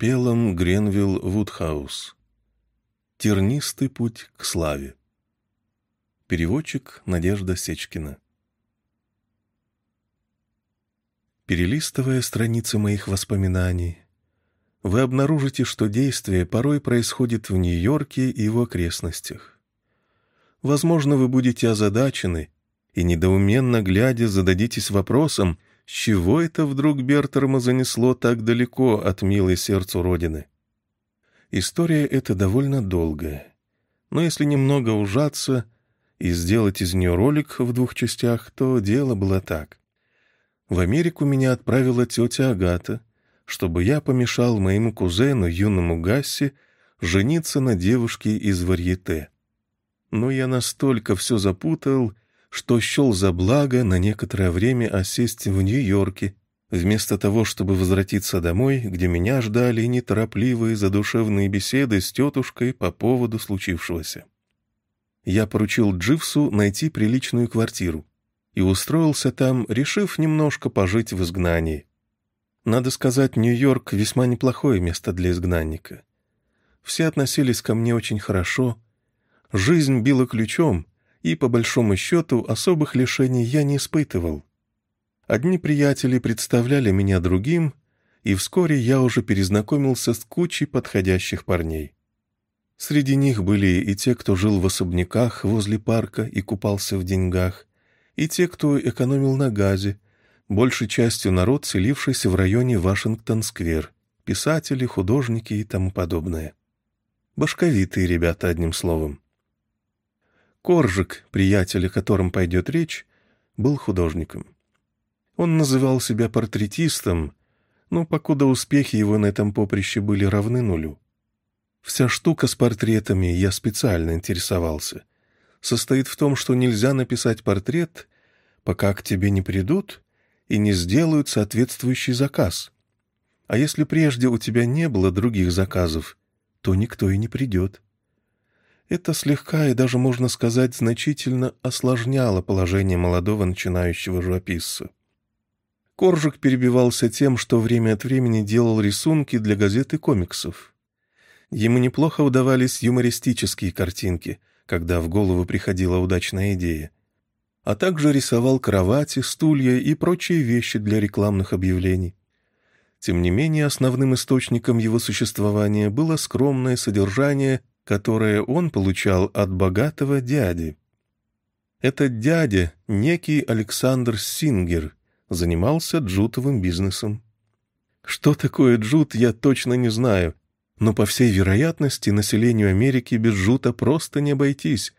Пелом Гренвилл Вудхаус. Тернистый путь к славе. Переводчик Надежда Сечкина. Перелистывая страницы моих воспоминаний, вы обнаружите, что действие порой происходит в Нью-Йорке и его окрестностях. Возможно, вы будете озадачены и, недоуменно глядя, зададитесь вопросом, чего это вдруг Бертерма занесло так далеко от милой сердцу Родины. История эта довольно долгая, но если немного ужаться и сделать из нее ролик в двух частях, то дело было так. В Америку меня отправила тетя Агата, чтобы я помешал моему кузену, юному Гасси, жениться на девушке из варьете. Но я настолько все запутал, что счел за благо на некоторое время осесть в Нью-Йорке, вместо того, чтобы возвратиться домой, где меня ждали неторопливые задушевные беседы с тетушкой по поводу случившегося. Я поручил Дживсу найти приличную квартиру и устроился там, решив немножко пожить в изгнании. Надо сказать, Нью-Йорк — весьма неплохое место для изгнанника. Все относились ко мне очень хорошо. Жизнь била ключом, и, по большому счету, особых лишений я не испытывал. Одни приятели представляли меня другим, и вскоре я уже перезнакомился с кучей подходящих парней. Среди них были и те, кто жил в особняках возле парка и купался в деньгах, и те, кто экономил на газе, большей частью народ, селившийся в районе Вашингтон-сквер, писатели, художники и тому подобное. Башковитые ребята, одним словом. Коржик, приятель, о котором пойдет речь, был художником. Он называл себя портретистом, но покуда успехи его на этом поприще были равны нулю. Вся штука с портретами, я специально интересовался, состоит в том, что нельзя написать портрет, пока к тебе не придут и не сделают соответствующий заказ. А если прежде у тебя не было других заказов, то никто и не придет. Это слегка и даже, можно сказать, значительно осложняло положение молодого начинающего живописца. Коржик перебивался тем, что время от времени делал рисунки для газет и комиксов. Ему неплохо удавались юмористические картинки, когда в голову приходила удачная идея а также рисовал кровати, стулья и прочие вещи для рекламных объявлений. Тем не менее, основным источником его существования было скромное содержание, которое он получал от богатого дяди. Этот дядя, некий Александр Сингер, занимался джутовым бизнесом. Что такое джут, я точно не знаю, но, по всей вероятности, населению Америки без джута просто не обойтись,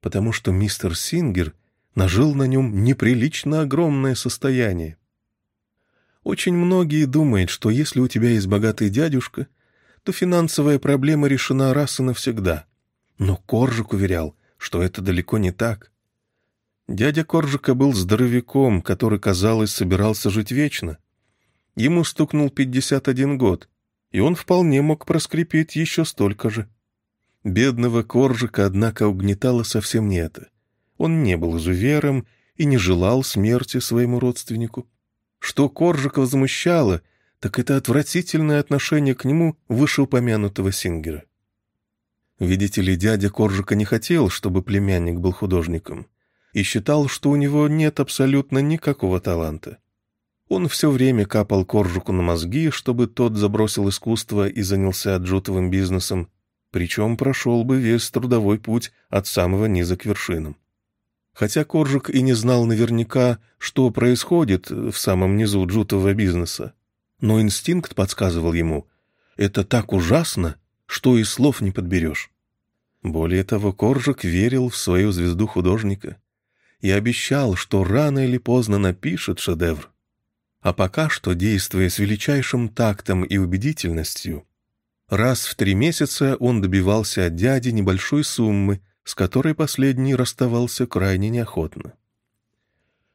потому что мистер Сингер — нажил на нем неприлично огромное состояние. Очень многие думают, что если у тебя есть богатый дядюшка, то финансовая проблема решена раз и навсегда. Но Коржик уверял, что это далеко не так. Дядя Коржика был здоровяком, который, казалось, собирался жить вечно. Ему стукнул 51 год, и он вполне мог проскрипеть еще столько же. Бедного Коржика, однако, угнетало совсем не это. Он не был изувером и не желал смерти своему родственнику. Что Коржика возмущало, так это отвратительное отношение к нему вышеупомянутого Сингера. Видите ли, дядя Коржика не хотел, чтобы племянник был художником, и считал, что у него нет абсолютно никакого таланта. Он все время капал Коржику на мозги, чтобы тот забросил искусство и занялся джутовым бизнесом, причем прошел бы весь трудовой путь от самого низа к вершинам. Хотя Коржик и не знал наверняка, что происходит в самом низу джутового бизнеса. Но инстинкт подсказывал ему, это так ужасно, что и слов не подберешь. Более того, Коржик верил в свою звезду художника и обещал, что рано или поздно напишет шедевр. А пока что, действуя с величайшим тактом и убедительностью, раз в три месяца он добивался от дяди небольшой суммы — с которой последний расставался крайне неохотно.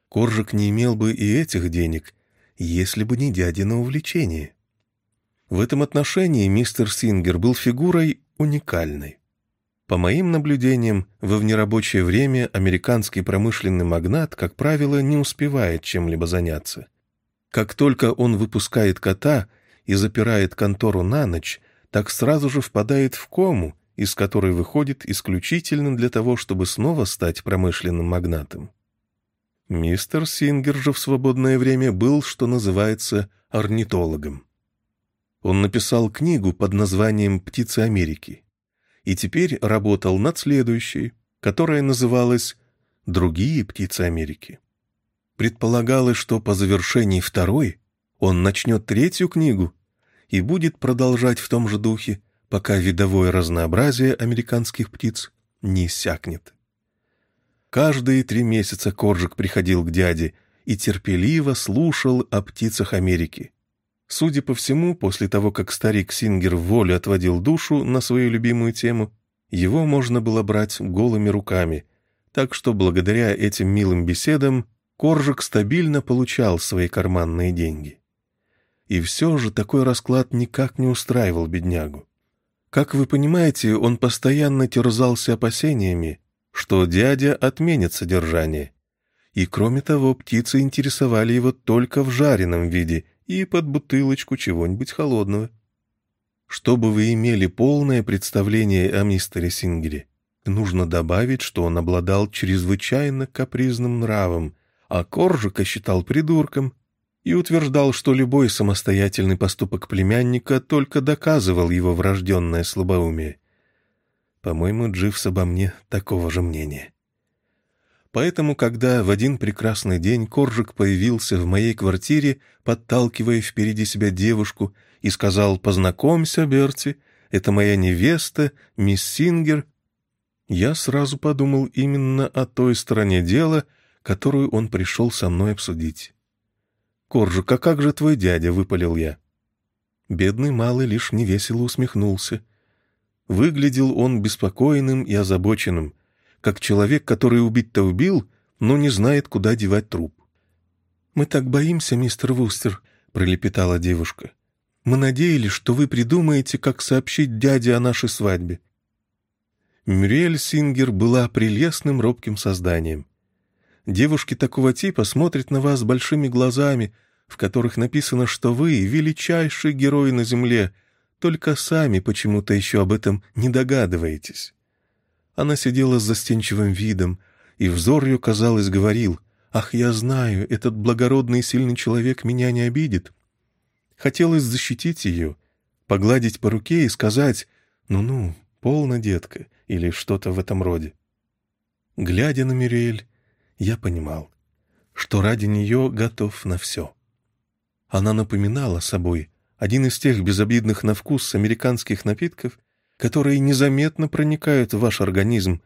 Коржик не имел бы и этих денег, если бы не дядино увлечение. В этом отношении мистер Сингер был фигурой уникальной. По моим наблюдениям, во внерабочее время американский промышленный магнат, как правило, не успевает чем-либо заняться. Как только он выпускает кота и запирает контору на ночь, так сразу же впадает в кому, из которой выходит исключительно для того, чтобы снова стать промышленным магнатом. Мистер Сингер же в свободное время был, что называется, орнитологом. Он написал книгу под названием «Птицы Америки» и теперь работал над следующей, которая называлась «Другие птицы Америки». Предполагалось, что по завершении второй он начнет третью книгу и будет продолжать в том же духе, пока видовое разнообразие американских птиц не иссякнет. Каждые три месяца Коржик приходил к дяде и терпеливо слушал о птицах Америки. Судя по всему, после того, как старик Сингер в волю отводил душу на свою любимую тему, его можно было брать голыми руками, так что благодаря этим милым беседам Коржик стабильно получал свои карманные деньги. И все же такой расклад никак не устраивал беднягу. Как вы понимаете, он постоянно терзался опасениями, что дядя отменит содержание. И кроме того, птицы интересовали его только в жареном виде и под бутылочку чего-нибудь холодного. Чтобы вы имели полное представление о мистере Сингере, нужно добавить, что он обладал чрезвычайно капризным нравом, а Коржика считал придурком и утверждал, что любой самостоятельный поступок племянника только доказывал его врожденное слабоумие. По-моему, Дживс обо мне такого же мнения. Поэтому, когда в один прекрасный день Коржик появился в моей квартире, подталкивая впереди себя девушку, и сказал «Познакомься, Берти, это моя невеста, мисс Сингер», я сразу подумал именно о той стороне дела, которую он пришел со мной обсудить. «Коржик, а как же твой дядя?» — выпалил я. Бедный малый лишь невесело усмехнулся. Выглядел он беспокойным и озабоченным, как человек, который убить-то убил, но не знает, куда девать труп. «Мы так боимся, мистер Вустер», — пролепетала девушка. «Мы надеялись, что вы придумаете, как сообщить дяде о нашей свадьбе». Мюриэль Сингер была прелестным робким созданием. Девушки такого типа смотрят на вас большими глазами, в которых написано, что вы — величайший герой на земле — только сами почему-то еще об этом не догадываетесь. Она сидела с застенчивым видом, и взор ее, казалось, говорил, «Ах, я знаю, этот благородный и сильный человек меня не обидит». Хотелось защитить ее, погладить по руке и сказать, «Ну-ну, полно, детка», или что-то в этом роде. Глядя на Мюриэль, я понимал, что ради нее готов на все. Она напоминала собой один из тех безобидных на вкус американских напитков, которые незаметно проникают в ваш организм,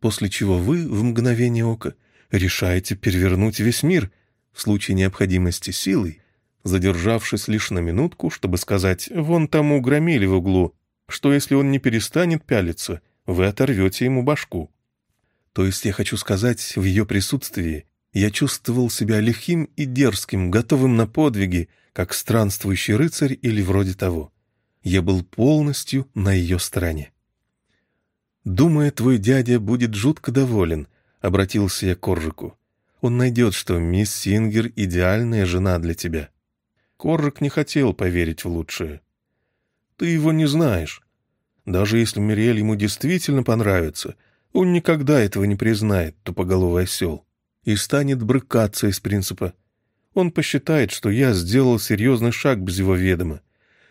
после чего вы в мгновение ока решаете перевернуть весь мир в случае необходимости силой, задержавшись лишь на минутку, чтобы сказать «вон тому громили в углу», что если он не перестанет пялиться, вы оторвете ему башку. То есть я хочу сказать, в ее присутствии я чувствовал себя лихим и дерзким, готовым на подвиги, как странствующий рыцарь или вроде того. Я был полностью на ее стороне. «Думаю, твой дядя будет жутко доволен», — обратился я к Коржику. «Он найдет, что мисс Сингер — идеальная жена для тебя». Коржик не хотел поверить в лучшее. «Ты его не знаешь. Даже если Мириэль ему действительно понравится, он никогда этого не признает, тупоголовый осел, и станет брыкаться из принципа он посчитает, что я сделал серьезный шаг без его ведома,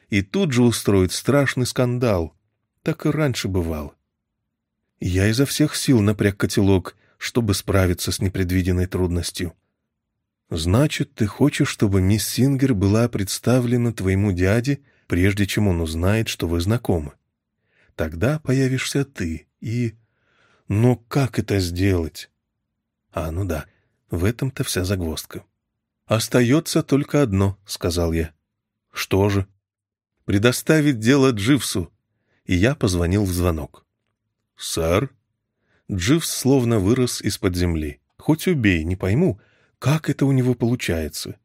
и тут же устроит страшный скандал. Так и раньше бывало. Я изо всех сил напряг котелок, чтобы справиться с непредвиденной трудностью. «Значит, ты хочешь, чтобы мисс Сингер была представлена твоему дяде, прежде чем он узнает, что вы знакомы? Тогда появишься ты, и... Но как это сделать?» «А, ну да, в этом-то вся загвоздка». «Остается только одно», — сказал я. «Что же?» «Предоставить дело Дживсу». И я позвонил в звонок. «Сэр?» Дживс словно вырос из-под земли. Хоть убей, не пойму, как это у него получается.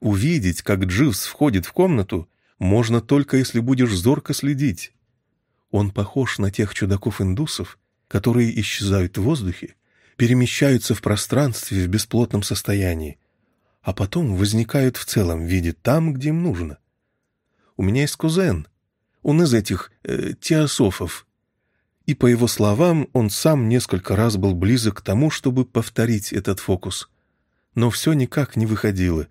Увидеть, как Дживс входит в комнату, можно только если будешь зорко следить. Он похож на тех чудаков-индусов, которые исчезают в воздухе, перемещаются в пространстве в бесплотном состоянии, а потом возникают в целом виде там, где им нужно. У меня есть кузен. Он из этих э, теософов. И, по его словам, он сам несколько раз был близок к тому, чтобы повторить этот фокус. Но все никак не выходило.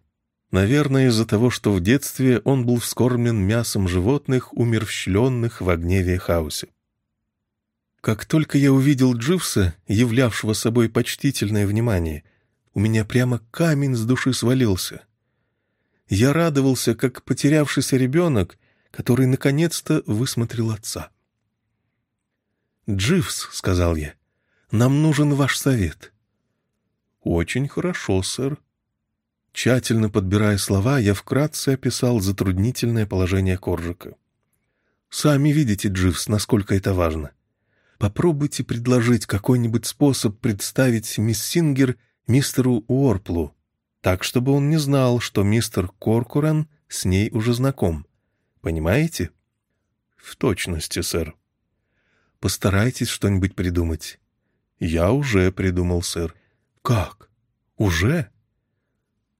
Наверное, из-за того, что в детстве он был вскормлен мясом животных, умерщвленных в и хаосе. Как только я увидел Дживса, являвшего собой почтительное внимание, у меня прямо камень с души свалился. Я радовался, как потерявшийся ребенок, который наконец-то высмотрел отца. «Дживс», — сказал я, — «нам нужен ваш совет». «Очень хорошо, сэр». Тщательно подбирая слова, я вкратце описал затруднительное положение Коржика. «Сами видите, Дживс, насколько это важно. Попробуйте предложить какой-нибудь способ представить мисс Сингер мистеру Уорплу, так, чтобы он не знал, что мистер Коркуран с ней уже знаком. Понимаете?» «В точности, сэр». Постарайтесь что-нибудь придумать». «Я уже придумал, сэр». «Как? Уже?»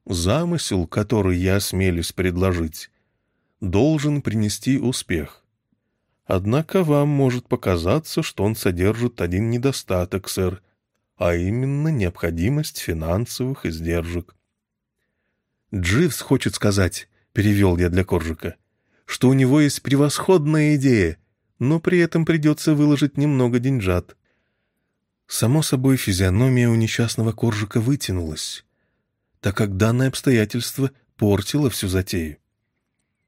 «Замысел, который я осмелюсь предложить, должен принести успех. Однако вам может показаться, что он содержит один недостаток, сэр, а именно необходимость финансовых издержек». «Дживс хочет сказать», — перевел я для Коржика, — «что у него есть превосходная идея, но при этом придется выложить немного деньжат. Само собой, физиономия у несчастного коржика вытянулась, так как данное обстоятельство портило всю затею.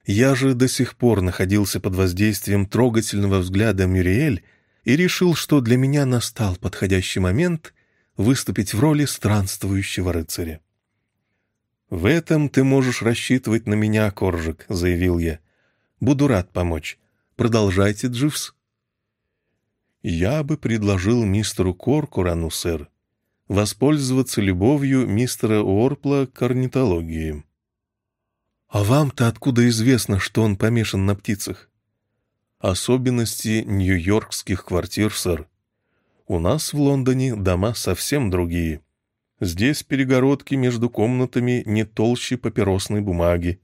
Я же до сих пор находился под воздействием трогательного взгляда Мюриэль и решил, что для меня настал подходящий момент выступить в роли странствующего рыцаря. «В этом ты можешь рассчитывать на меня, Коржик», — заявил я. «Буду рад помочь. Продолжайте, Дживс. Я бы предложил мистеру Коркурану, сэр, воспользоваться любовью мистера Уорпла к орнитологии. А вам-то откуда известно, что он помешан на птицах? Особенности нью-йоркских квартир, сэр. У нас в Лондоне дома совсем другие. Здесь перегородки между комнатами не толще папиросной бумаги.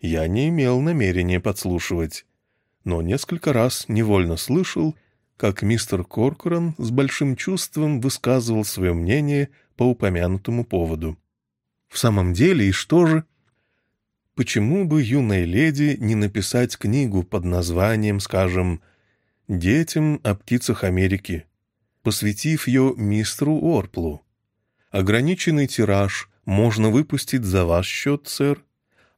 Я не имел намерения подслушивать но несколько раз невольно слышал, как мистер Коркоран с большим чувством высказывал свое мнение по упомянутому поводу. В самом деле, и что же? Почему бы юной леди не написать книгу под названием, скажем, «Детям о птицах Америки», посвятив ее мистеру Орплу? Ограниченный тираж можно выпустить за ваш счет, сэр,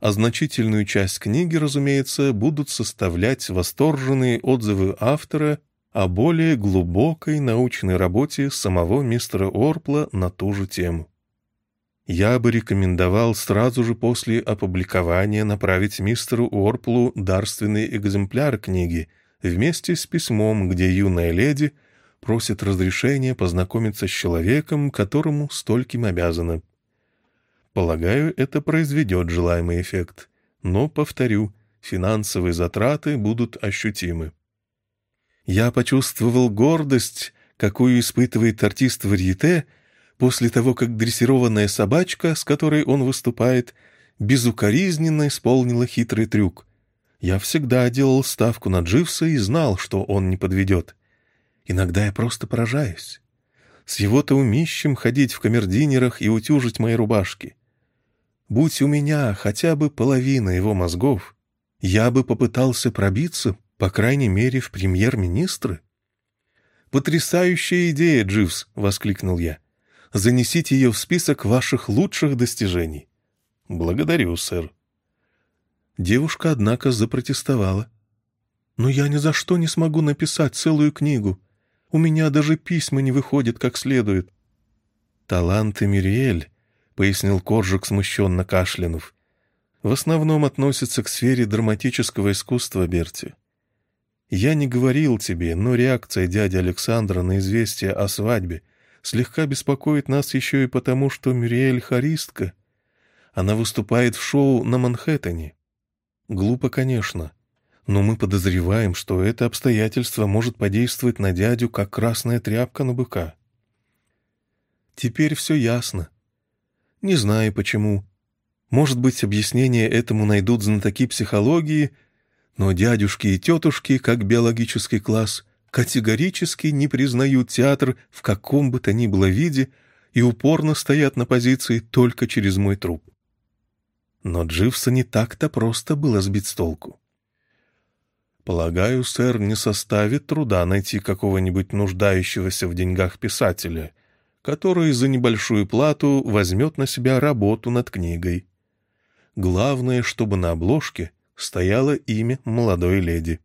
а значительную часть книги, разумеется, будут составлять восторженные отзывы автора о более глубокой научной работе самого мистера Орпла на ту же тему. Я бы рекомендовал сразу же после опубликования направить мистеру Орплу дарственный экземпляр книги вместе с письмом, где юная леди просит разрешения познакомиться с человеком, которому стольким обязана. Полагаю, это произведет желаемый эффект. Но, повторю, финансовые затраты будут ощутимы. Я почувствовал гордость, какую испытывает артист варьете после того, как дрессированная собачка, с которой он выступает, безукоризненно исполнила хитрый трюк. Я всегда делал ставку на Дживса и знал, что он не подведет. Иногда я просто поражаюсь. С его-то умищем ходить в камердинерах и утюжить мои рубашки. Будь у меня хотя бы половина его мозгов, я бы попытался пробиться, по крайней мере, в премьер-министры. «Потрясающая идея, Дживс!» — воскликнул я. «Занесите ее в список ваших лучших достижений». «Благодарю, сэр». Девушка, однако, запротестовала. «Но я ни за что не смогу написать целую книгу. У меня даже письма не выходят как следует». Таланты Мириэль — пояснил Коржик, смущенно кашлянув. «В основном относится к сфере драматического искусства, Берти. Я не говорил тебе, но реакция дяди Александра на известие о свадьбе слегка беспокоит нас еще и потому, что Мюриэль — хористка. Она выступает в шоу на Манхэттене. Глупо, конечно, но мы подозреваем, что это обстоятельство может подействовать на дядю, как красная тряпка на быка. Теперь все ясно. Не знаю почему. Может быть, объяснение этому найдут знатоки психологии, Но дядюшки и тетушки, как биологический класс, категорически не признают театр в каком бы то ни было виде и упорно стоят на позиции только через мой труп. Но Дживса не так-то просто было сбить с толку. Полагаю, сэр, не составит труда найти какого-нибудь нуждающегося в деньгах писателя, который за небольшую плату возьмет на себя работу над книгой. Главное, чтобы на обложке стояло имя молодой леди.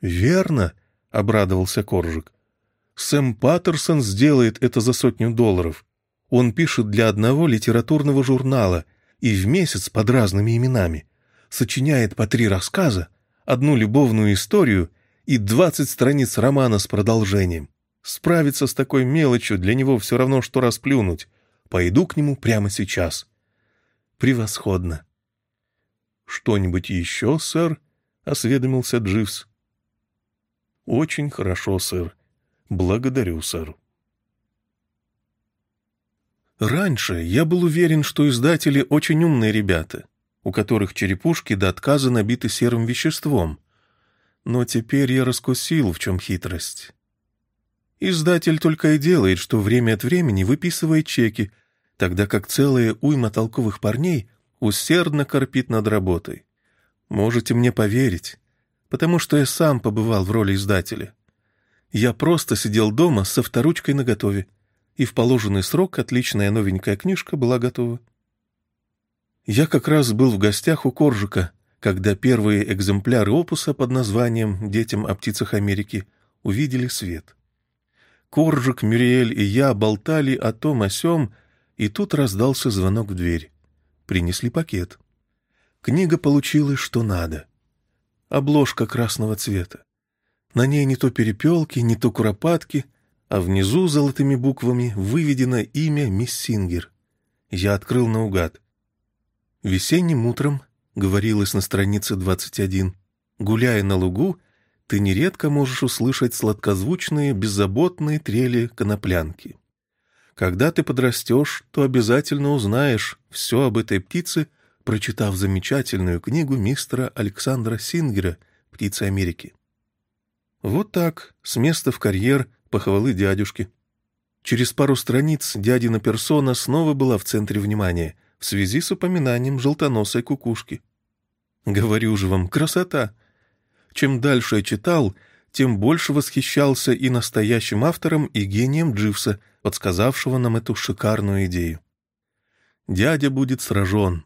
«Верно», — обрадовался Коржик. «Сэм Паттерсон сделает это за сотню долларов. Он пишет для одного литературного журнала и в месяц под разными именами. Сочиняет по три рассказа, одну любовную историю и двадцать страниц романа с продолжением. Справиться с такой мелочью для него все равно, что расплюнуть. Пойду к нему прямо сейчас. Превосходно. «Что-нибудь еще, сэр?» — осведомился Дживс. «Очень хорошо, сэр. Благодарю, сэр». Раньше я был уверен, что издатели очень умные ребята, у которых черепушки до отказа набиты серым веществом. Но теперь я раскусил, в чем хитрость. Издатель только и делает, что время от времени выписывает чеки, тогда как целая уйма толковых парней усердно корпит над работой. Можете мне поверить, потому что я сам побывал в роли издателя. Я просто сидел дома со вторучкой наготове, и в положенный срок отличная новенькая книжка была готова. Я как раз был в гостях у Коржика, когда первые экземпляры опуса под названием «Детям о птицах Америки» увидели свет. Коржик, Мюриэль и я болтали о том о сём, и тут раздался звонок в дверь. Принесли пакет. Книга получилась что надо. Обложка красного цвета. На ней не то перепелки, не то куропатки, а внизу золотыми буквами выведено имя мисс Сингер. Я открыл наугад. «Весенним утром», — говорилось на странице 21, «гуляя на лугу, ты нередко можешь услышать сладкозвучные, беззаботные трели коноплянки. Когда ты подрастешь, то обязательно узнаешь все об этой птице, прочитав замечательную книгу мистера Александра Сингера «Птицы Америки». Вот так, с места в карьер, похвалы дядюшки. Через пару страниц дядина персона снова была в центре внимания в связи с упоминанием желтоносой кукушки. Говорю же вам, красота! Чем дальше я читал, тем больше восхищался и настоящим автором, и гением Дживса, подсказавшего нам эту шикарную идею. Дядя будет сражен.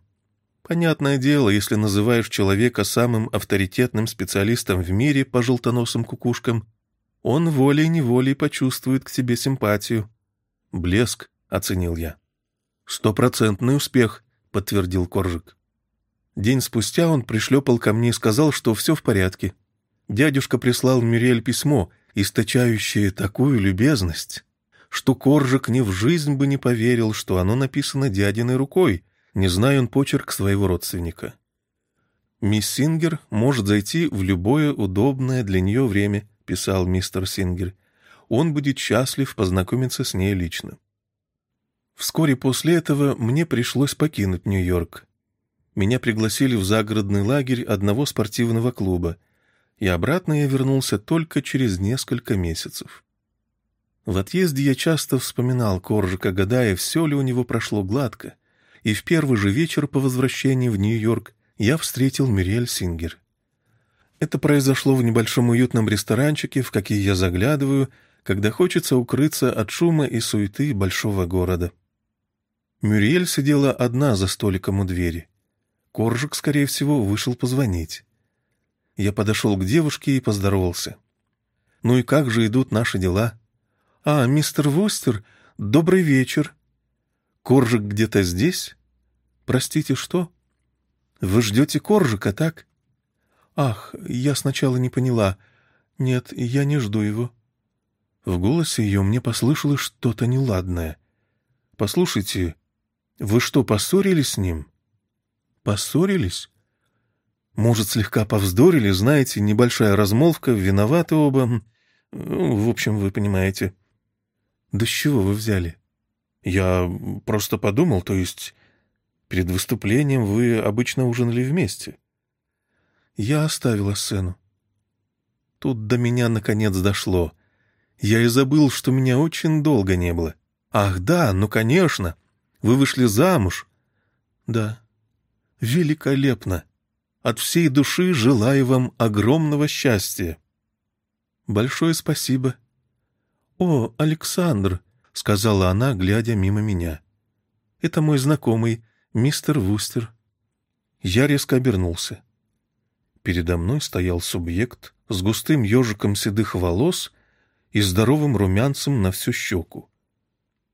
Понятное дело, если называешь человека самым авторитетным специалистом в мире по желтоносым кукушкам, он волей-неволей почувствует к тебе симпатию. Блеск, оценил я. Стопроцентный успех, подтвердил Коржик. День спустя он пришлепал ко мне и сказал, что все в порядке. Дядюшка прислал Мюрель письмо, источающее такую любезность, что Коржик ни в жизнь бы не поверил, что оно написано дядиной рукой, не зная он почерк своего родственника. «Мисс Сингер может зайти в любое удобное для нее время», — писал мистер Сингер. «Он будет счастлив познакомиться с ней лично». Вскоре после этого мне пришлось покинуть Нью-Йорк меня пригласили в загородный лагерь одного спортивного клуба, и обратно я вернулся только через несколько месяцев. В отъезде я часто вспоминал Коржика, гадая, все ли у него прошло гладко, и в первый же вечер по возвращении в Нью-Йорк я встретил Мириэль Сингер. Это произошло в небольшом уютном ресторанчике, в какие я заглядываю, когда хочется укрыться от шума и суеты большого города. Мюриэль сидела одна за столиком у двери. Коржик, скорее всего, вышел позвонить. Я подошел к девушке и поздоровался. «Ну и как же идут наши дела?» «А, мистер Востер, добрый вечер». «Коржик где-то здесь?» «Простите, что?» «Вы ждете Коржика, так?» «Ах, я сначала не поняла. Нет, я не жду его». В голосе ее мне послышалось что-то неладное. «Послушайте, вы что, поссорились с ним?» Поссорились? Может, слегка повздорили, знаете, небольшая размолвка, виноваты оба. Ну, в общем, вы понимаете. Да с чего вы взяли? Я просто подумал, то есть... Перед выступлением вы обычно ужинали вместе. Я оставила сцену. Тут до меня наконец дошло. Я и забыл, что меня очень долго не было. Ах, да, ну, конечно. Вы вышли замуж. Да. Великолепно. От всей души желаю вам огромного счастья. Большое спасибо. О, Александр, сказала она, глядя мимо меня. Это мой знакомый, мистер Вустер. Я резко обернулся. Передо мной стоял субъект с густым ежиком седых волос и здоровым румянцем на всю щеку.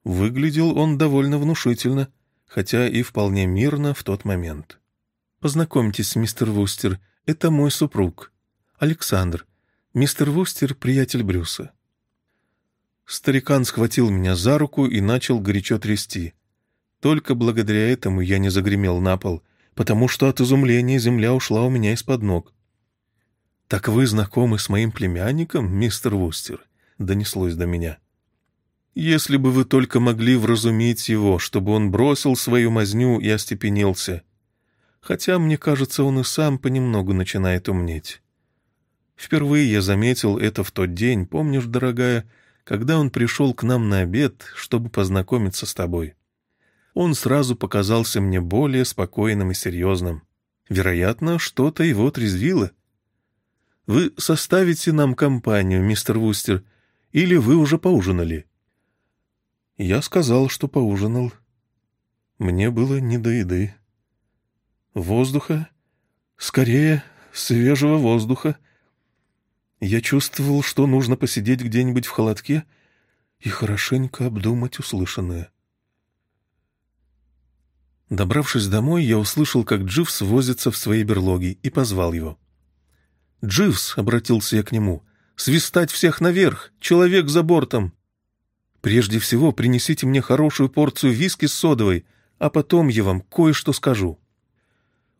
Выглядел он довольно внушительно, хотя и вполне мирно в тот момент. «Познакомьтесь, мистер Вустер, это мой супруг, Александр. Мистер Вустер — приятель Брюса». Старикан схватил меня за руку и начал горячо трясти. Только благодаря этому я не загремел на пол, потому что от изумления земля ушла у меня из-под ног. «Так вы знакомы с моим племянником, мистер Вустер?» — донеслось до меня. «Если бы вы только могли вразумить его, чтобы он бросил свою мазню и остепенился. Хотя, мне кажется, он и сам понемногу начинает умнеть. Впервые я заметил это в тот день, помнишь, дорогая, когда он пришел к нам на обед, чтобы познакомиться с тобой. Он сразу показался мне более спокойным и серьезным. Вероятно, что-то его отрезвило». Вы составите нам компанию, мистер Вустер, или вы уже поужинали?» Я сказал, что поужинал. Мне было не до еды. Воздуха? Скорее, свежего воздуха. Я чувствовал, что нужно посидеть где-нибудь в холодке и хорошенько обдумать услышанное. Добравшись домой, я услышал, как Дживс возится в своей берлоге, и позвал его. «Дживс», — обратился я к нему, — «свистать всех наверх, человек за бортом». «Прежде всего принесите мне хорошую порцию виски с содовой, а потом я вам кое-что скажу».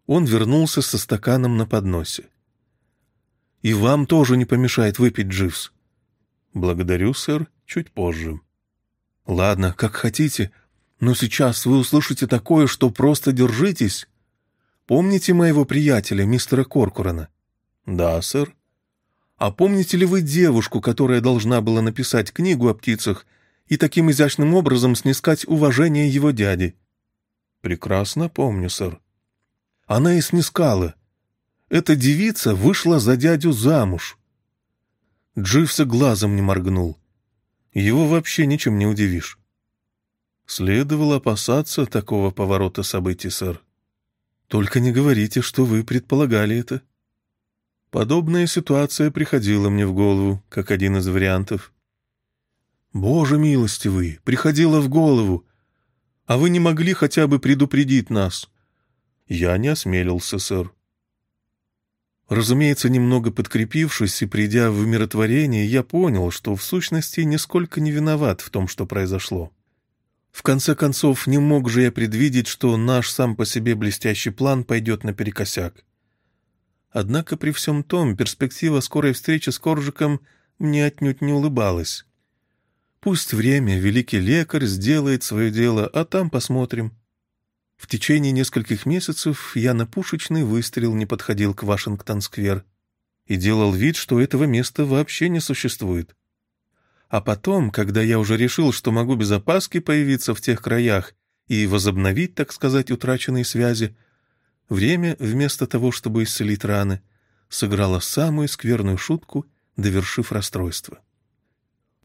Он вернулся со стаканом на подносе. «И вам тоже не помешает выпить, Дживс». «Благодарю, сэр, чуть позже». «Ладно, как хотите, но сейчас вы услышите такое, что просто держитесь. Помните моего приятеля, мистера Коркурана?» «Да, сэр». «А помните ли вы девушку, которая должна была написать книгу о птицах и таким изящным образом снискать уважение его дяди?» «Прекрасно помню, сэр». «Она и снискала. Эта девица вышла за дядю замуж». Дживса глазом не моргнул. Его вообще ничем не удивишь. Следовало опасаться такого поворота событий, сэр. Только не говорите, что вы предполагали это. Подобная ситуация приходила мне в голову, как один из вариантов. «Боже милостивый, приходила в голову! А вы не могли хотя бы предупредить нас?» «Я не осмелился, сэр». Разумеется, немного подкрепившись и придя в умиротворение, я понял, что в сущности нисколько не виноват в том, что произошло. В конце концов, не мог же я предвидеть, что наш сам по себе блестящий план пойдет наперекосяк. Однако при всем том перспектива скорой встречи с Коржиком мне отнюдь не улыбалась. Пусть время, великий лекарь, сделает свое дело, а там посмотрим. В течение нескольких месяцев я на пушечный выстрел не подходил к Вашингтон-сквер и делал вид, что этого места вообще не существует. А потом, когда я уже решил, что могу без опаски появиться в тех краях и возобновить, так сказать, утраченные связи, Время, вместо того, чтобы исцелить раны, сыграло самую скверную шутку, довершив расстройство.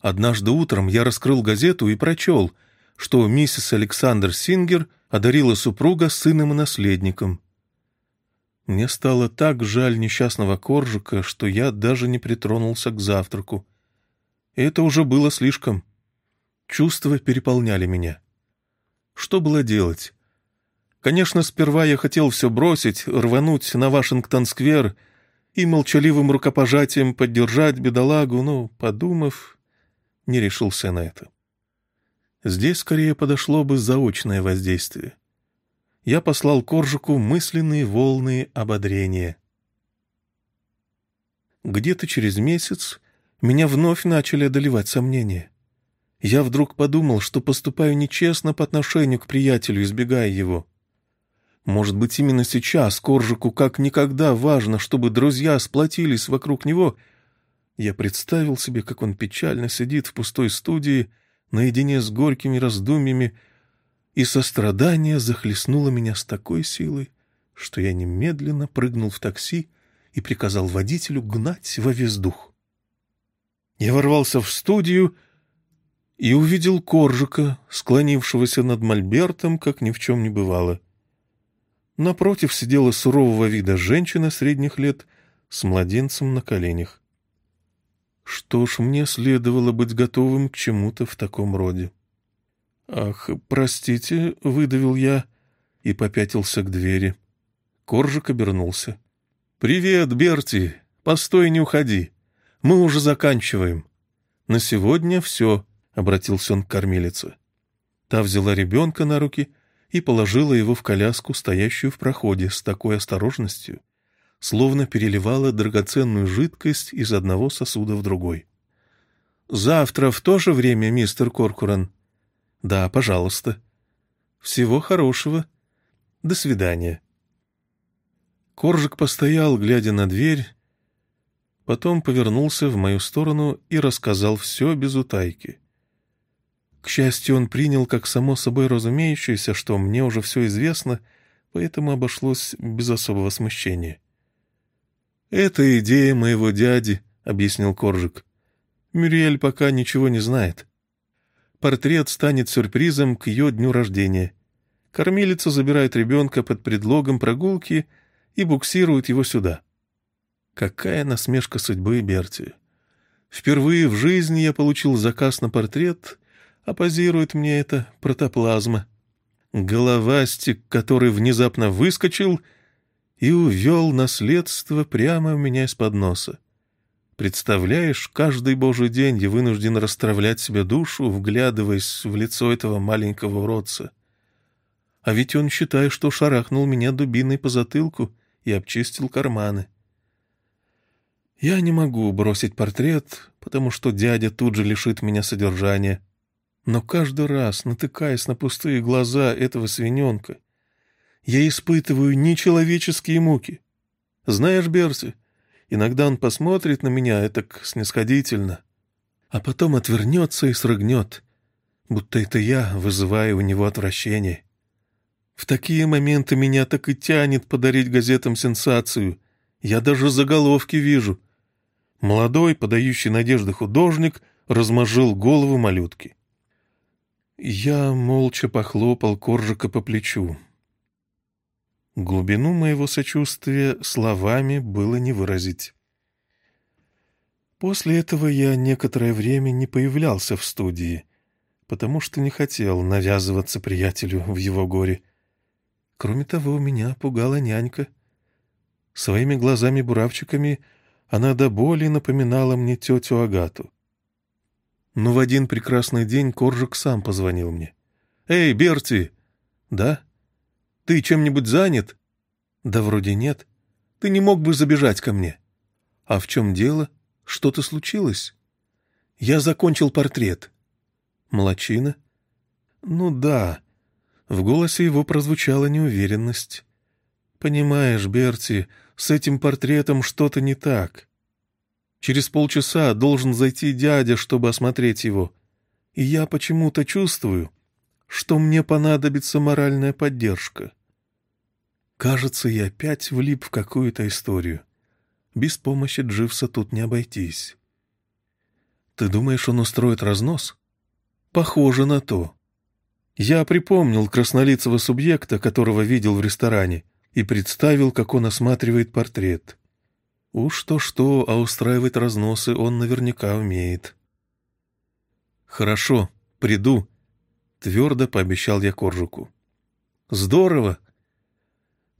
Однажды утром я раскрыл газету и прочел, что миссис Александр Сингер одарила супруга сыном и наследником. Мне стало так жаль несчастного коржика, что я даже не притронулся к завтраку. Это уже было слишком. Чувства переполняли меня. Что было делать? Конечно, сперва я хотел все бросить, рвануть на Вашингтон-сквер и молчаливым рукопожатием поддержать бедолагу, но, подумав, не решился на это. Здесь скорее подошло бы заочное воздействие. Я послал Коржику мысленные волны ободрения. Где-то через месяц меня вновь начали одолевать сомнения. Я вдруг подумал, что поступаю нечестно по отношению к приятелю, избегая его. Может быть, именно сейчас Коржику как никогда важно, чтобы друзья сплотились вокруг него. Я представил себе, как он печально сидит в пустой студии, наедине с горькими раздумьями, и сострадание захлестнуло меня с такой силой, что я немедленно прыгнул в такси и приказал водителю гнать во весь дух. Я ворвался в студию и увидел Коржика, склонившегося над мольбертом, как ни в чем не бывало. Напротив сидела сурового вида женщина средних лет с младенцем на коленях. Что ж, мне следовало быть готовым к чему-то в таком роде. «Ах, простите», — выдавил я и попятился к двери. Коржик обернулся. «Привет, Берти! Постой, не уходи. Мы уже заканчиваем. На сегодня все», — обратился он к кормилице. Та взяла ребенка на руки и положила его в коляску, стоящую в проходе, с такой осторожностью, словно переливала драгоценную жидкость из одного сосуда в другой. «Завтра в то же время, мистер Коркуран?» «Да, пожалуйста». «Всего хорошего. До свидания». Коржик постоял, глядя на дверь, потом повернулся в мою сторону и рассказал все без утайки. К счастью, он принял как само собой разумеющееся, что мне уже все известно, поэтому обошлось без особого смущения. «Это идея моего дяди», — объяснил Коржик. «Мюриэль пока ничего не знает. Портрет станет сюрпризом к ее дню рождения. Кормилица забирает ребенка под предлогом прогулки и буксирует его сюда. Какая насмешка судьбы Берти. Впервые в жизни я получил заказ на портрет, а позирует мне это протоплазма. Головастик, который внезапно выскочил — и увел наследство прямо у меня из-под носа. Представляешь, каждый божий день я вынужден расстравлять себе душу, вглядываясь в лицо этого маленького уродца. А ведь он считает, что шарахнул меня дубиной по затылку и обчистил карманы. Я не могу бросить портрет, потому что дядя тут же лишит меня содержания. Но каждый раз, натыкаясь на пустые глаза этого свиненка, я испытываю нечеловеческие муки. Знаешь, Берти, иногда он посмотрит на меня этак снисходительно, а потом отвернется и срыгнет, будто это я вызываю у него отвращение. В такие моменты меня так и тянет подарить газетам сенсацию. Я даже заголовки вижу. Молодой, подающий надежды художник, размозжил голову малютки. Я молча похлопал Коржика по плечу. Глубину моего сочувствия словами было не выразить. После этого я некоторое время не появлялся в студии, потому что не хотел навязываться приятелю в его горе. Кроме того, меня пугала нянька. Своими глазами-буравчиками она до боли напоминала мне тетю Агату. Но в один прекрасный день Коржик сам позвонил мне. «Эй, Берти!» «Да?» Ты чем-нибудь занят? Да вроде нет. Ты не мог бы забежать ко мне. А в чем дело? Что-то случилось? Я закончил портрет. Молочина? Ну да. В голосе его прозвучала неуверенность. Понимаешь, Берти, с этим портретом что-то не так. Через полчаса должен зайти дядя, чтобы осмотреть его. И я почему-то чувствую, что мне понадобится моральная поддержка. Кажется, я опять влип в какую-то историю. Без помощи Дживса тут не обойтись. Ты думаешь, он устроит разнос? Похоже на то. Я припомнил краснолицего субъекта, которого видел в ресторане, и представил, как он осматривает портрет. Уж то-что, а устраивать разносы он наверняка умеет. «Хорошо, приду», — твердо пообещал я Коржику. «Здорово!»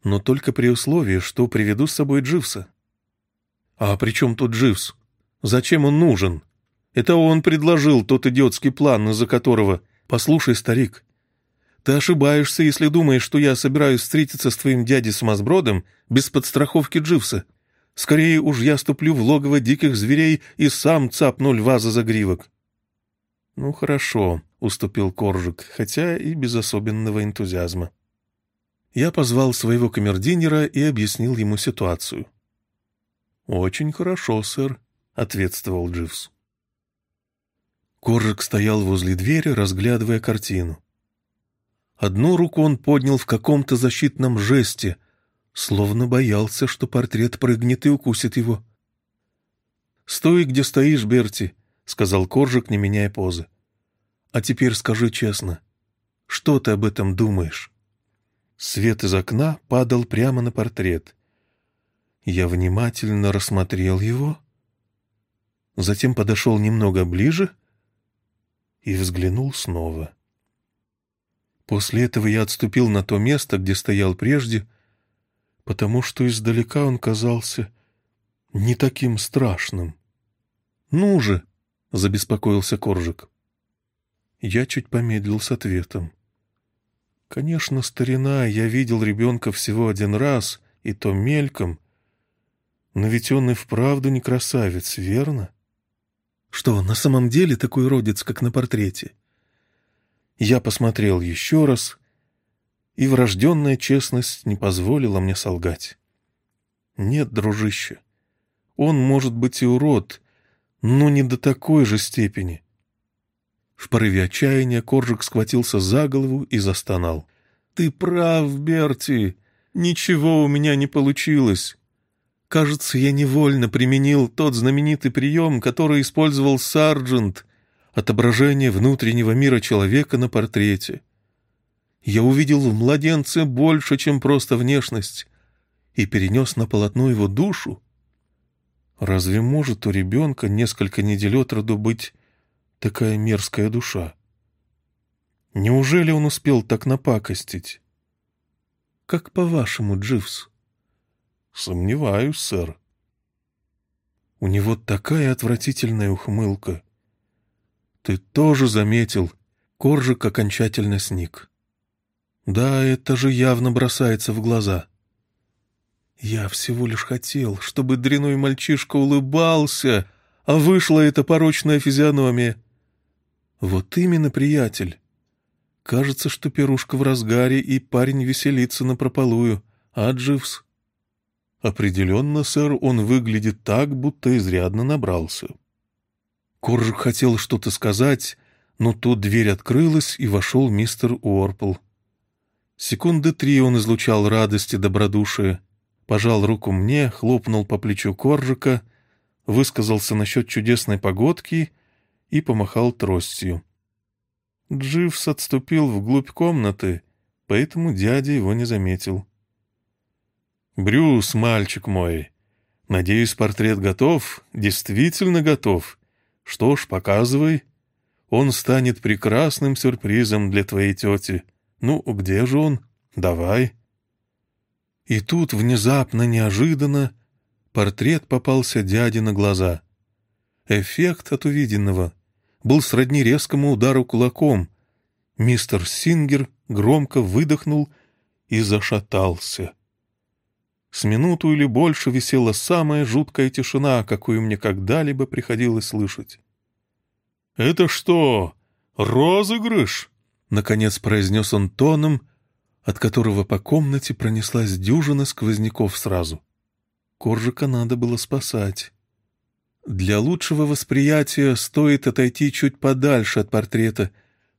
Но только при условии, что приведу с собой Дживса. А при чем тут Дживс? Зачем он нужен? Это он предложил тот идиотский план, из-за которого... Послушай, старик, ты ошибаешься, если думаешь, что я собираюсь встретиться с твоим дядей-сумасбродом без подстраховки Дживса. Скорее уж я ступлю в логово диких зверей и сам цапну льва за загривок. Ну, хорошо, — уступил Коржик, хотя и без особенного энтузиазма. Я позвал своего камердинера и объяснил ему ситуацию. «Очень хорошо, сэр», — ответствовал Дживс. Коржик стоял возле двери, разглядывая картину. Одну руку он поднял в каком-то защитном жесте, словно боялся, что портрет прыгнет и укусит его. «Стой, где стоишь, Берти», — сказал Коржик, не меняя позы. «А теперь скажи честно, что ты об этом думаешь?» Свет из окна падал прямо на портрет. Я внимательно рассмотрел его, затем подошел немного ближе и взглянул снова. После этого я отступил на то место, где стоял прежде, потому что издалека он казался не таким страшным. «Ну же!» — забеспокоился Коржик. Я чуть помедлил с ответом. Конечно, старина, я видел ребенка всего один раз, и то мельком. Но ведь он и вправду не красавец, верно? Что, на самом деле такой родец, как на портрете? Я посмотрел еще раз, и врожденная честность не позволила мне солгать. Нет, дружище, он может быть и урод, но не до такой же степени. В порыве отчаяния Коржик схватился за голову и застонал. «Ты прав, Берти! Ничего у меня не получилось. Кажется, я невольно применил тот знаменитый прием, который использовал Сарджент — отображение внутреннего мира человека на портрете. Я увидел в младенце больше, чем просто внешность, и перенес на полотно его душу. Разве может у ребенка несколько недель от роду быть такая мерзкая душа? Неужели он успел так напакостить? Как по-вашему, Дживс? Сомневаюсь, сэр. У него такая отвратительная ухмылка. Ты тоже заметил, Коржик окончательно сник. Да, это же явно бросается в глаза. Я всего лишь хотел, чтобы дряной мальчишка улыбался, а вышла эта порочная физиономия. Вот именно, приятель. Кажется, что пирушка в разгаре, и парень веселится напропалую. А Дживс? Определенно, сэр, он выглядит так, будто изрядно набрался. Коржик хотел что-то сказать, но тут дверь открылась, и вошел мистер Уорпл. Секунды три он излучал радость и добродушие, пожал руку мне, хлопнул по плечу Коржика — высказался насчет чудесной погодки и помахал тростью. Дживс отступил вглубь комнаты, поэтому дядя его не заметил. «Брюс, мальчик мой, надеюсь, портрет готов, действительно готов. Что ж, показывай. Он станет прекрасным сюрпризом для твоей тети. Ну, где же он? Давай». И тут внезапно, неожиданно, Портрет попался дяде на глаза. Эффект от увиденного был сродни резкому удару кулаком. Мистер Сингер громко выдохнул и зашатался. С минуту или больше висела самая жуткая тишина, какую мне когда-либо приходилось слышать. «Это что, розыгрыш?» — наконец произнес он тоном, от которого по комнате пронеслась дюжина сквозняков сразу. Коржика надо было спасать. Для лучшего восприятия стоит отойти чуть подальше от портрета,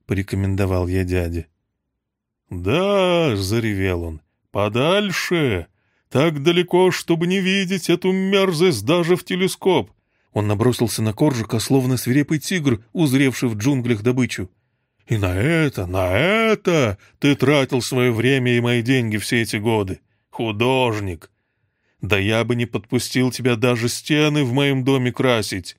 порекомендовал я дяде. Да, заревел он, подальше, так далеко, чтобы не видеть эту мерзость даже в телескоп. Он набросился на Коржика, словно свирепый тигр, узревший в джунглях добычу. «И на это, на это ты тратил свое время и мои деньги все эти годы. Художник! Да я бы не подпустил тебя даже стены в моем доме красить.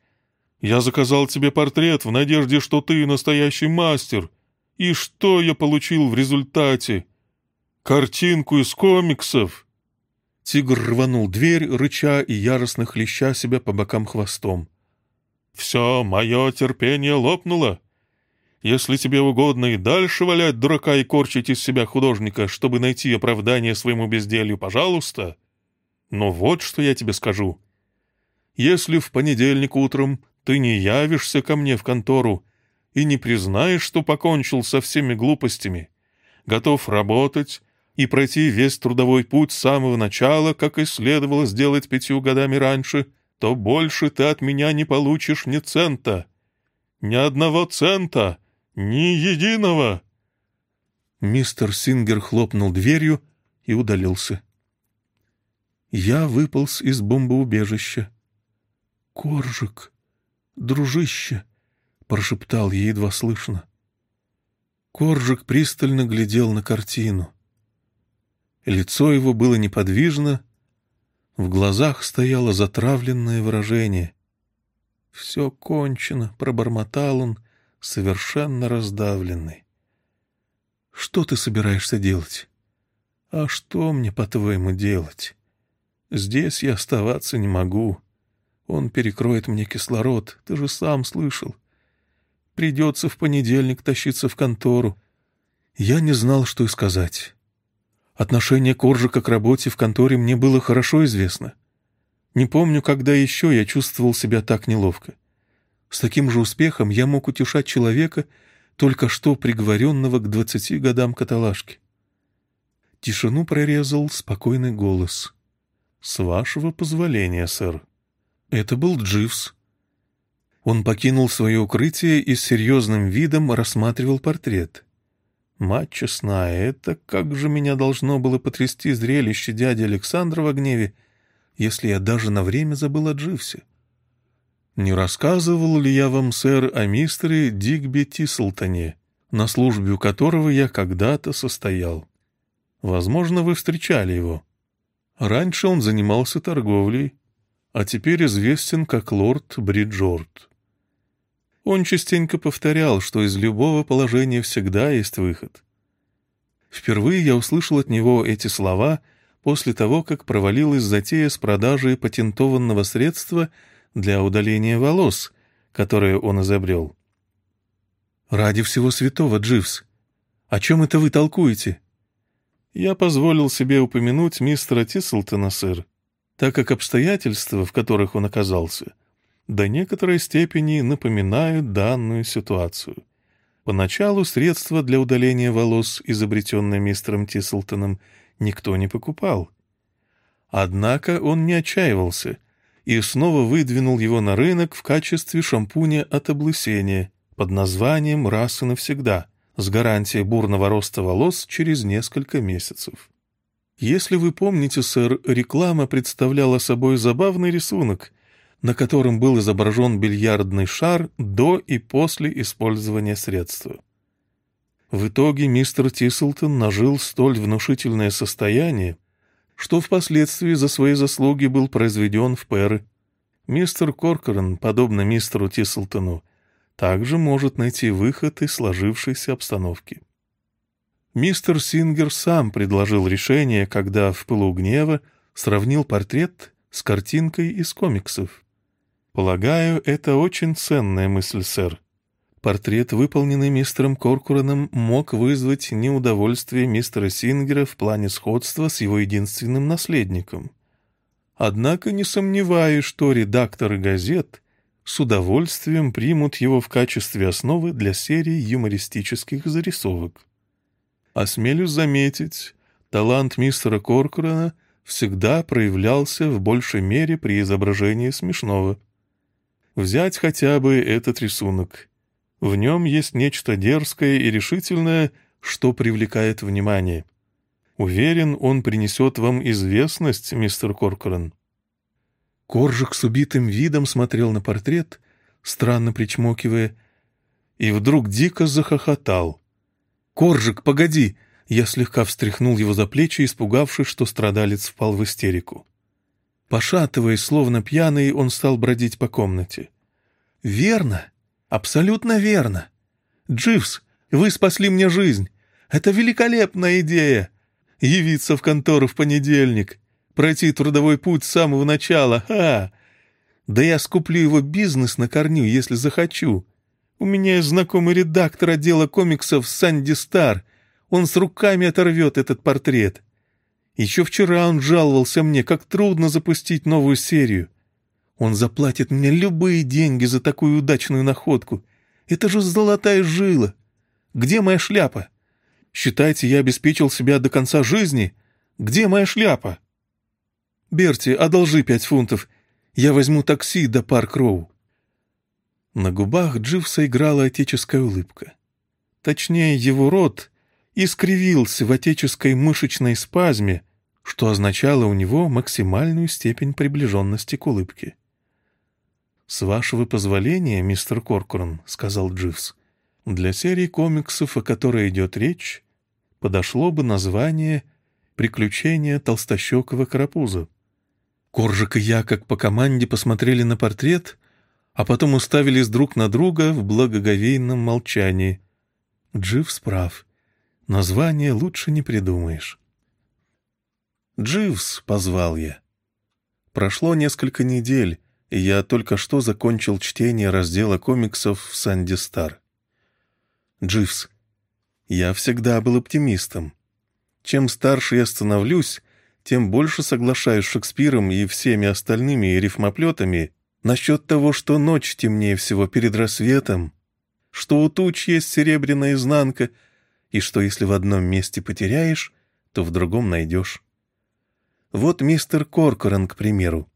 Я заказал тебе портрет в надежде, что ты настоящий мастер. И что я получил в результате? Картинку из комиксов!» Тигр рванул дверь, рыча и яростно хлеща себя по бокам хвостом. «Все, мое терпение лопнуло. Если тебе угодно и дальше валять дурака и корчить из себя художника, чтобы найти оправдание своему безделью, пожалуйста, но вот что я тебе скажу. Если в понедельник утром ты не явишься ко мне в контору и не признаешь, что покончил со всеми глупостями, готов работать и пройти весь трудовой путь с самого начала, как и следовало сделать пятью годами раньше, то больше ты от меня не получишь ни цента. Ни одного цента, ни единого!» Мистер Сингер хлопнул дверью и удалился. Я выполз из бомбоубежища. «Коржик, дружище!» — прошептал я едва слышно. Коржик пристально глядел на картину. Лицо его было неподвижно, в глазах стояло затравленное выражение. «Все кончено», — пробормотал он, совершенно раздавленный. «Что ты собираешься делать?» «А что мне, по-твоему, делать? Здесь я оставаться не могу. Он перекроет мне кислород, ты же сам слышал. Придется в понедельник тащиться в контору. Я не знал, что и сказать. Отношение Коржика к работе в конторе мне было хорошо известно. Не помню, когда еще я чувствовал себя так неловко. С таким же успехом я мог утешать человека, только что приговоренного к двадцати годам каталажки. Тишину прорезал спокойный голос. «С вашего позволения, сэр». Это был Дживс. Он покинул свое укрытие и с серьезным видом рассматривал портрет. Мать честная, это как же меня должно было потрясти зрелище дяди Александра в гневе, если я даже на время забыл о Дживсе. Не рассказывал ли я вам, сэр, о мистере Дигби Тислтоне, на службе у которого я когда-то состоял? Возможно, вы встречали его. Раньше он занимался торговлей, а теперь известен как лорд Бриджорд. Он частенько повторял, что из любого положения всегда есть выход. Впервые я услышал от него эти слова после того, как провалилась затея с продажей патентованного средства для удаления волос, которое он изобрел. «Ради всего святого, Дживс! О чем это вы толкуете?» Я позволил себе упомянуть мистера Тислтона, сэр, так как обстоятельства, в которых он оказался, до некоторой степени напоминают данную ситуацию. Поначалу средства для удаления волос, изобретенные мистером Тислтоном, никто не покупал. Однако он не отчаивался и снова выдвинул его на рынок в качестве шампуня от облысения под названием «Раз и навсегда» с гарантией бурного роста волос через несколько месяцев. Если вы помните, сэр, реклама представляла собой забавный рисунок, на котором был изображен бильярдный шар до и после использования средства. В итоге мистер Тислтон нажил столь внушительное состояние, что впоследствии за свои заслуги был произведен в пэры. Мистер Коркорен, подобно мистеру Тислтону, также может найти выход из сложившейся обстановки. Мистер Сингер сам предложил решение, когда в пылу гнева сравнил портрет с картинкой из комиксов. Полагаю, это очень ценная мысль, сэр. Портрет, выполненный мистером Коркураном, мог вызвать неудовольствие мистера Сингера в плане сходства с его единственным наследником. Однако не сомневаюсь, что редакторы газет с удовольствием примут его в качестве основы для серии юмористических зарисовок. Осмелюсь заметить, талант мистера Коркурана всегда проявлялся в большей мере при изображении смешного. Взять хотя бы этот рисунок. В нем есть нечто дерзкое и решительное, что привлекает внимание. Уверен, он принесет вам известность, мистер Коркоран. Коржик с убитым видом смотрел на портрет, странно причмокивая, и вдруг дико захохотал. «Коржик, погоди!» Я слегка встряхнул его за плечи, испугавшись, что страдалец впал в истерику. Пошатываясь, словно пьяный, он стал бродить по комнате. «Верно, абсолютно верно. Дживс, вы спасли мне жизнь. Это великолепная идея. Явиться в контору в понедельник, пройти трудовой путь с самого начала. Ха! Да я скуплю его бизнес на корню, если захочу. У меня есть знакомый редактор отдела комиксов Санди Стар. Он с руками оторвет этот портрет. Еще вчера он жаловался мне, как трудно запустить новую серию. Он заплатит мне любые деньги за такую удачную находку. Это же золотая жила. Где моя шляпа? Считайте, я обеспечил себя до конца жизни? Где моя шляпа?» «Берти, одолжи пять фунтов. Я возьму такси до Парк-Роу». На губах Дживса играла отеческая улыбка. Точнее, его рот искривился в отеческой мышечной спазме, что означало у него максимальную степень приближенности к улыбке. «С вашего позволения, мистер Коркоран», — сказал Дживс, — «для серии комиксов, о которой идет речь, подошло бы название «Приключения толстощекого карапуза». Коржик и я, как по команде, посмотрели на портрет, а потом уставились друг на друга в благоговейном молчании. Дживс прав. Название лучше не придумаешь. «Дживс», — позвал я. Прошло несколько недель, и я только что закончил чтение раздела комиксов в «Санди Стар». «Дживс, я всегда был оптимистом. Чем старше я становлюсь, тем больше соглашаюсь с Шекспиром и всеми остальными рифмоплетами насчет того, что ночь темнее всего перед рассветом, что у туч есть серебряная изнанка, и что если в одном месте потеряешь, то в другом найдешь. Вот мистер Коркоран, к примеру.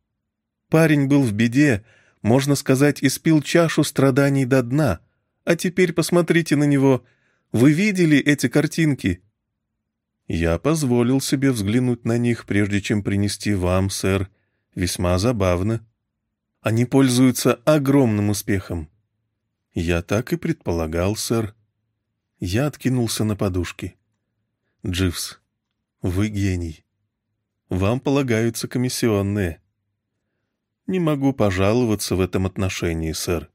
Парень был в беде, можно сказать, испил чашу страданий до дна, а теперь посмотрите на него. Вы видели эти картинки?» Я позволил себе взглянуть на них, прежде чем принести вам, сэр. Весьма забавно. Они пользуются огромным успехом. Я так и предполагал, сэр. Я откинулся на подушки. Дживс, вы гений. Вам полагаются комиссионные. Не могу пожаловаться в этом отношении, сэр.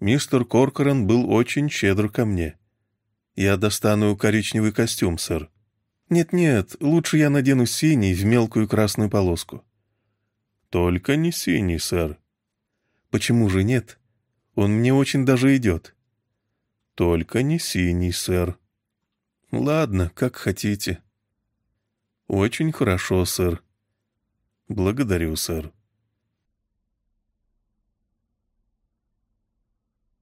Мистер Коркоран был очень щедр ко мне. Я достану коричневый костюм, сэр. Нет-нет, лучше я надену синий в мелкую красную полоску. Только не синий, сэр. Почему же нет? Он мне очень даже идет. Только не синий, сэр. Ладно, как хотите. «Очень хорошо, сэр». «Благодарю, сэр».